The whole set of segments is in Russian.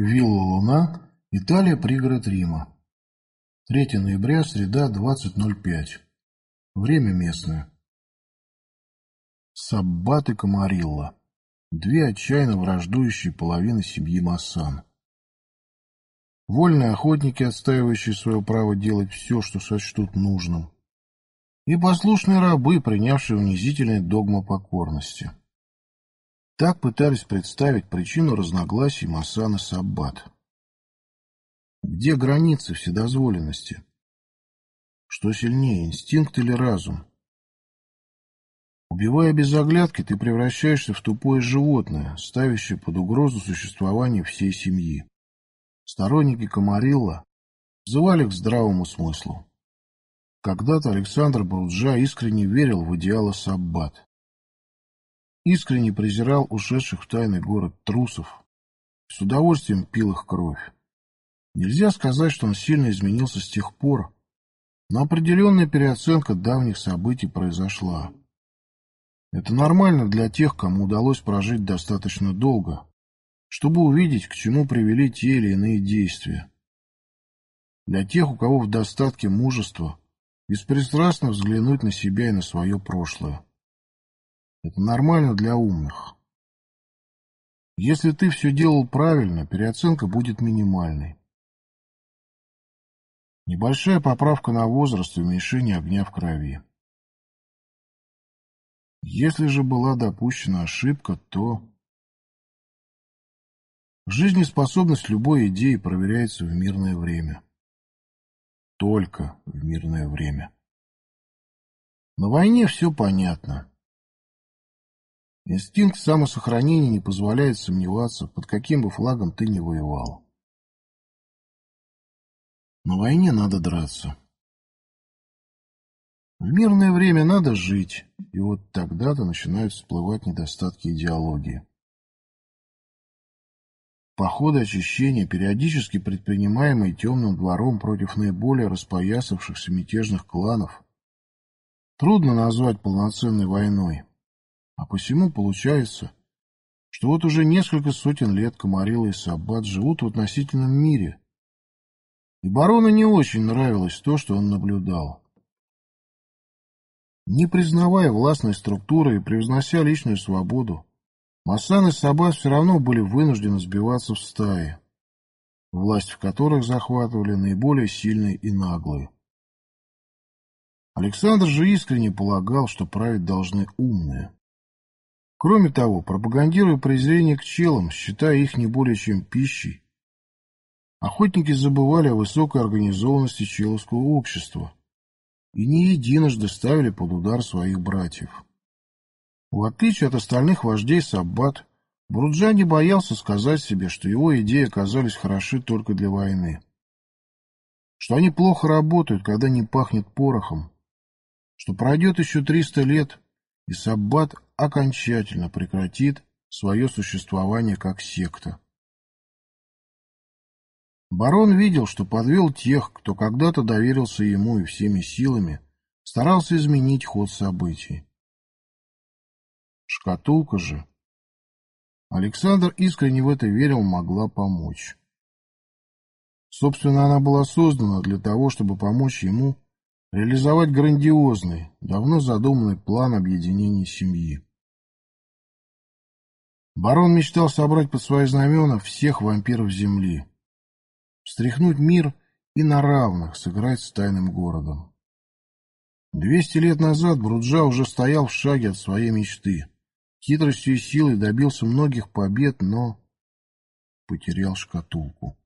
Вилла Луна, Италия, пригород Рима. 3 ноября, среда, 20.05. Время местное. Саббат и Камарилла. Две отчаянно враждующие половины семьи Массан. Вольные охотники, отстаивающие свое право делать все, что сочтут нужным. И послушные рабы, принявшие унизительные догмы покорности. Так пытались представить причину разногласий Массан и Саббат. Где границы вседозволенности? Что сильнее, инстинкт или разум? Убивая без оглядки, ты превращаешься в тупое животное, ставящее под угрозу существование всей семьи. Сторонники Камарилла взывали к здравому смыслу. Когда-то Александр Бруджа искренне верил в идеалы Саббат искренне презирал ушедших в тайный город трусов, с удовольствием пил их кровь. Нельзя сказать, что он сильно изменился с тех пор, но определенная переоценка давних событий произошла. Это нормально для тех, кому удалось прожить достаточно долго, чтобы увидеть, к чему привели те или иные действия. Для тех, у кого в достатке мужества, беспристрастно взглянуть на себя и на свое прошлое. Это нормально для умных. Если ты все делал правильно, переоценка будет минимальной. Небольшая поправка на возраст и уменьшение огня в крови. Если же была допущена ошибка, то... Жизнеспособность любой идеи проверяется в мирное время. Только в мирное время. На войне все понятно. Инстинкт самосохранения не позволяет сомневаться, под каким бы флагом ты ни воевал. На войне надо драться. В мирное время надо жить, и вот тогда-то начинают всплывать недостатки идеологии. Походы очищения, периодически предпринимаемые темным двором против наиболее распоясавшихся мятежных кланов, трудно назвать полноценной войной. А посему получается, что вот уже несколько сотен лет Комарила и Саббат живут в относительном мире. И барону не очень нравилось то, что он наблюдал. Не признавая властной структуры и превознося личную свободу, Массан и Саббат все равно были вынуждены сбиваться в стаи, власть в которых захватывали наиболее сильные и наглые. Александр же искренне полагал, что править должны умные. Кроме того, пропагандируя презрение к челам, считая их не более чем пищей, охотники забывали о высокой организованности человского общества и не единожды ставили под удар своих братьев. В отличие от остальных вождей Саббат, Бруджа не боялся сказать себе, что его идеи оказались хороши только для войны. Что они плохо работают, когда не пахнет порохом. Что пройдет еще триста лет, и Саббат окончательно прекратит свое существование как секта. Барон видел, что подвел тех, кто когда-то доверился ему и всеми силами старался изменить ход событий. Шкатулка же... Александр искренне в это верил, могла помочь. Собственно, она была создана для того, чтобы помочь ему реализовать грандиозный, давно задуманный план объединения семьи. Барон мечтал собрать под свои знамена всех вампиров Земли, встряхнуть мир и на равных сыграть с тайным городом. Двести лет назад Бруджа уже стоял в шаге от своей мечты. Хитростью и силой добился многих побед, но потерял шкатулку.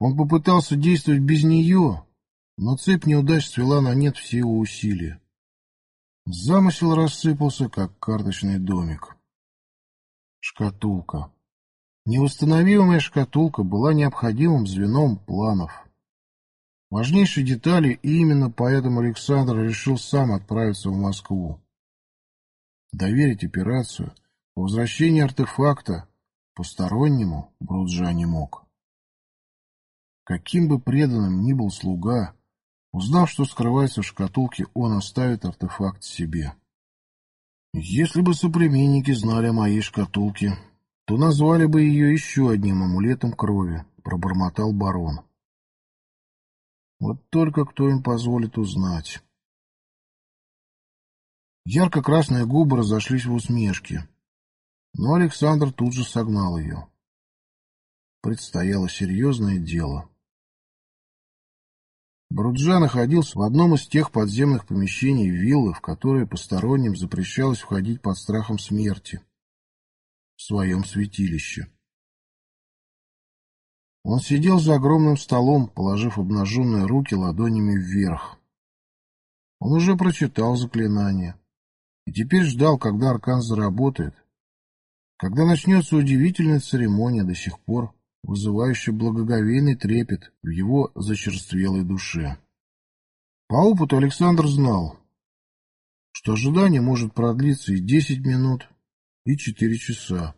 Он попытался действовать без нее, но цепь неудач свела на нет все его усилия. Замысел рассыпался, как карточный домик. Шкатулка. Невосстановимая шкатулка была необходимым звеном планов. Важнейшие детали, и именно поэтому Александр решил сам отправиться в Москву. Доверить операцию по возвращению артефакта постороннему Бруджа не мог. Каким бы преданным ни был слуга, узнав, что скрывается в шкатулке, он оставит артефакт себе. Если бы соплеменники знали о моей шкатулке, то назвали бы ее еще одним амулетом крови, пробормотал барон. Вот только кто им позволит узнать. Ярко-красные губы разошлись в усмешке, но Александр тут же согнал ее. Предстояло серьезное дело. Бруджа находился в одном из тех подземных помещений виллы, в которые посторонним запрещалось входить под страхом смерти в своем святилище. Он сидел за огромным столом, положив обнаженные руки ладонями вверх. Он уже прочитал заклинание и теперь ждал, когда аркан заработает, когда начнется удивительная церемония, до сих пор вызывающая благоговейный трепет в его зачерствелой душе. По опыту Александр знал, что ожидание может продлиться и десять минут, и четыре часа.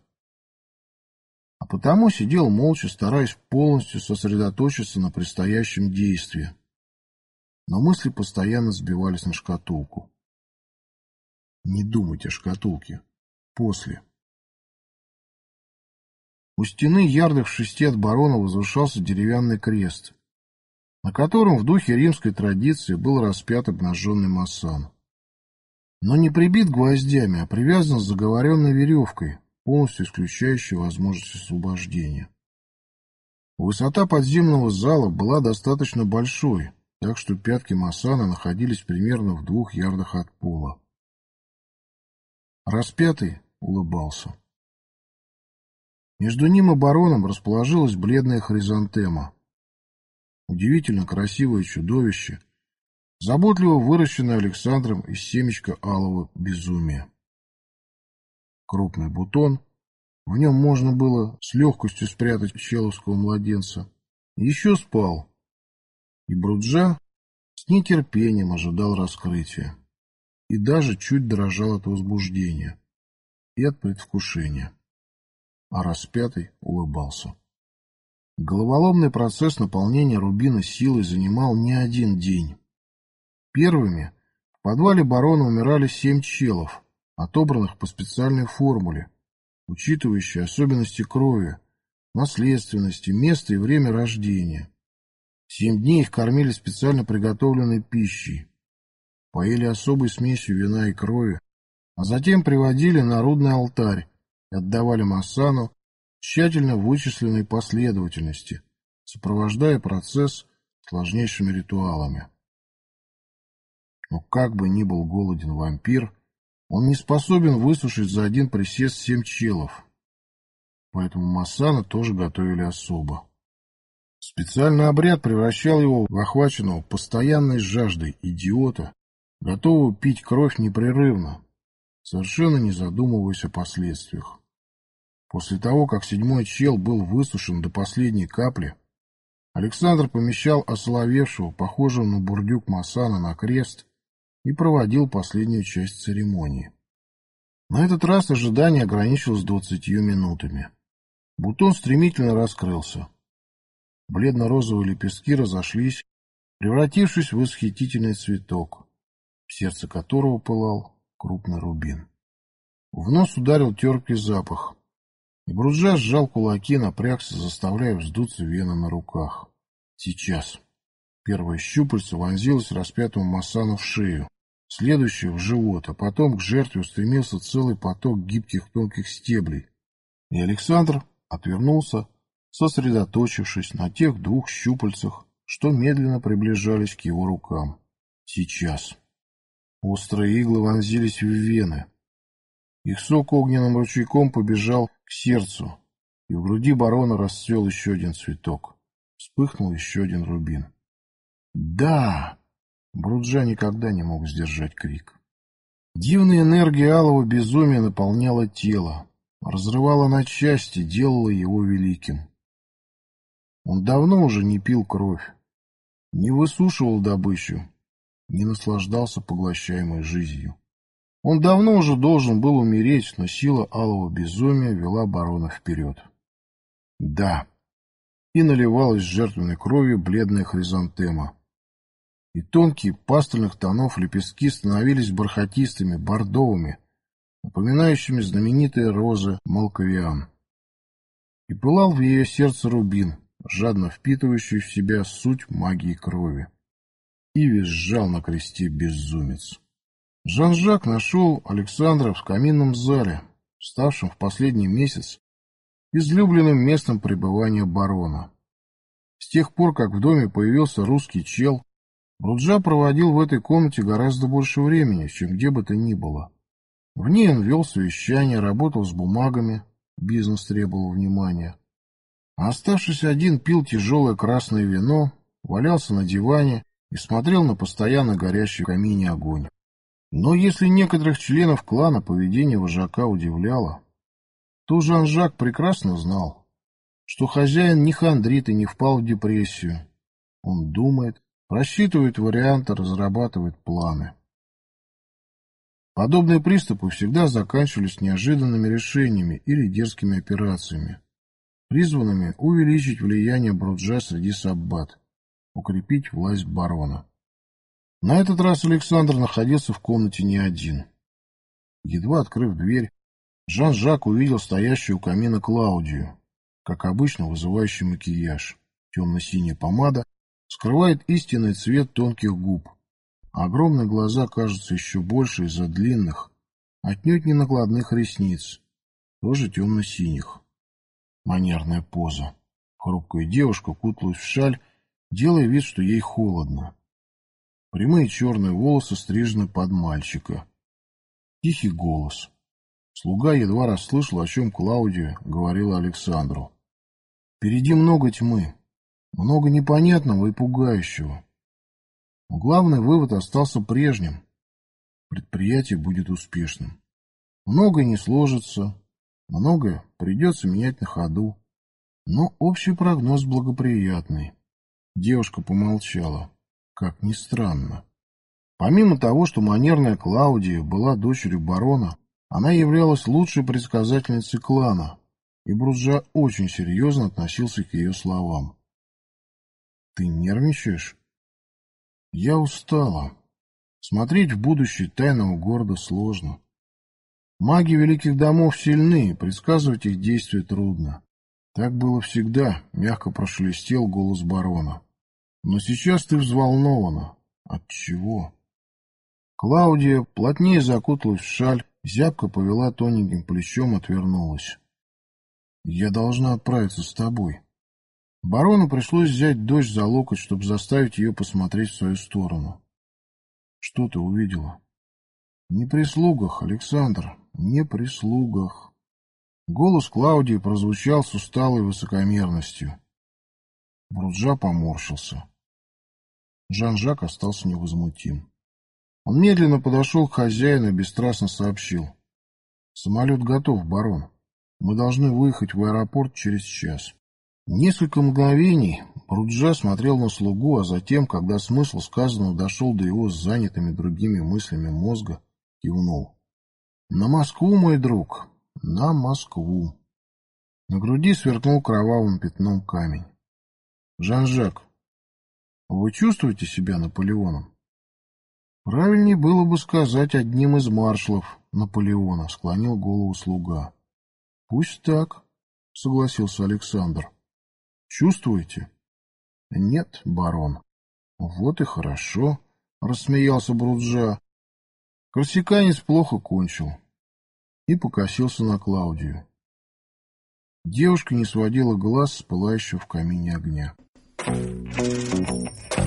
А потому сидел молча, стараясь полностью сосредоточиться на предстоящем действии. Но мысли постоянно сбивались на шкатулку. Не думайте о шкатулке. После. У стены ярдах шести от барона возвышался деревянный крест, на котором в духе римской традиции был распят обнаженный массан но не прибит гвоздями, а привязан с заговоренной веревкой, полностью исключающей возможность освобождения. Высота подземного зала была достаточно большой, так что пятки Масана находились примерно в двух ярдах от пола. Распятый улыбался. Между ним и бароном расположилась бледная хризантема. Удивительно красивое чудовище — заботливо выращенное Александром из семечка алого безумия. Крупный бутон, в нем можно было с легкостью спрятать человского младенца, еще спал, и Бруджа с нетерпением ожидал раскрытия. И даже чуть дрожал от возбуждения и от предвкушения, а распятый улыбался. Головоломный процесс наполнения рубина силой занимал не один день. Первыми в подвале барона умирали семь челов, отобранных по специальной формуле, учитывающей особенности крови, наследственности, место и время рождения. Семь дней их кормили специально приготовленной пищей, поели особой смесью вина и крови, а затем приводили на рудный алтарь отдавали Массану тщательно вычисленной последовательности, сопровождая процесс сложнейшими ритуалами. Но как бы ни был голоден вампир, он не способен высушить за один присест семь челов. Поэтому Массана тоже готовили особо. Специальный обряд превращал его в охваченного постоянной жаждой идиота, готового пить кровь непрерывно, совершенно не задумываясь о последствиях. После того, как седьмой чел был высушен до последней капли, Александр помещал осоловевшего, похожего на бурдюк Масана, на крест и проводил последнюю часть церемонии. На этот раз ожидание ограничилось двадцатью минутами. Бутон стремительно раскрылся. Бледно-розовые лепестки разошлись, превратившись в восхитительный цветок, в сердце которого пылал крупный рубин. В нос ударил терпкий запах, и Бруджа сжал кулаки, напрягся, заставляя вздуться вены на руках. Сейчас. Первое щупальце вонзилось распятому Масану в шею, следующее — в живот, а потом к жертве устремился целый поток гибких тонких стеблей. И Александр отвернулся, сосредоточившись на тех двух щупальцах, что медленно приближались к его рукам. Сейчас. Острые иглы вонзились в вены. Их сок огненным ручейком побежал к сердцу, и в груди барона расцвел еще один цветок. Вспыхнул еще один рубин. «Да!» Бруджа никогда не мог сдержать крик. Дивная энергия алого безумия наполняла тело, разрывала на части, делала его великим. Он давно уже не пил кровь, не высушивал добычу, не наслаждался поглощаемой жизнью. Он давно уже должен был умереть, но сила алого безумия вела барона вперед. Да, и наливалась жертвенной кровью бледная хризантема, и тонкие пастельных тонов лепестки становились бархатистыми, бордовыми, напоминающими знаменитые розы Малковиан. И пылал в ее сердце рубин, жадно впитывающий в себя суть магии крови. И визжал на кресте безумец. Жан-Жак нашел Александра в каминном зале, ставшем в последний месяц излюбленным местом пребывания барона. С тех пор, как в доме появился русский чел, Бруджа проводил в этой комнате гораздо больше времени, чем где бы то ни было. В ней он вел совещания, работал с бумагами, бизнес требовал внимания. А оставшись один, пил тяжелое красное вино, валялся на диване и смотрел на постоянно горящий в камине огонь. Но если некоторых членов клана поведение вожака удивляло, то Жан-Жак прекрасно знал, что хозяин не хандрит и не впал в депрессию. Он думает, просчитывает варианты, разрабатывает планы. Подобные приступы всегда заканчивались неожиданными решениями или дерзкими операциями, призванными увеличить влияние Бруджа среди саббат, укрепить власть барона. На этот раз Александр находился в комнате не один. Едва открыв дверь, Жан-Жак увидел стоящую у камина Клаудию, как обычно вызывающий макияж. Темно-синяя помада скрывает истинный цвет тонких губ. огромные глаза кажутся еще больше из-за длинных, отнюдь не накладных ресниц, тоже темно-синих. Манерная поза. Хрупкая девушка куталась в шаль, делая вид, что ей холодно. Прямые черные волосы стрижены под мальчика. Тихий голос. Слуга едва расслышал, о чем Клаудия говорила Александру. Впереди много тьмы, много непонятного и пугающего. Но главный вывод остался прежним. Предприятие будет успешным. Многое не сложится, многое придется менять на ходу. Но общий прогноз благоприятный. Девушка помолчала. Как ни странно. Помимо того, что манерная Клаудия была дочерью барона, она являлась лучшей предсказательницей клана, и Брузжа очень серьезно относился к ее словам. «Ты нервничаешь?» «Я устала. Смотреть в будущее тайного города сложно. Маги великих домов сильны, предсказывать их действия трудно. Так было всегда», — мягко прошелестел голос барона. «Но сейчас ты взволнована. От чего?» Клаудия плотнее закуталась в шаль, Зябка повела тоненьким плечом, отвернулась. «Я должна отправиться с тобой». Барону пришлось взять дочь за локоть, чтобы заставить ее посмотреть в свою сторону. «Что ты увидела?» «Не прислугах, Александр, не прислугах». Голос Клаудии прозвучал с усталой высокомерностью. Бруджа поморщился. Жан-Жак остался невозмутим. Он медленно подошел к хозяину и бесстрастно сообщил. «Самолет готов, барон. Мы должны выехать в аэропорт через час». Несколько мгновений Бруджа смотрел на слугу, а затем, когда смысл сказанного дошел до его с занятыми другими мыслями мозга, кивнул. «На Москву, мой друг, на Москву!» На груди сверкнул кровавым пятном камень. «Жан-Жак, вы чувствуете себя Наполеоном?» Правильнее было бы сказать одним из маршалов Наполеона, склонил голову слуга. Пусть так, согласился Александр. Чувствуете? Нет, барон. Вот и хорошо, рассмеялся Бруджа. Корсиканец плохо кончил и покосился на Клаудию. Девушка не сводила глаз с пылающего в камине огня. Thank you. Thank you.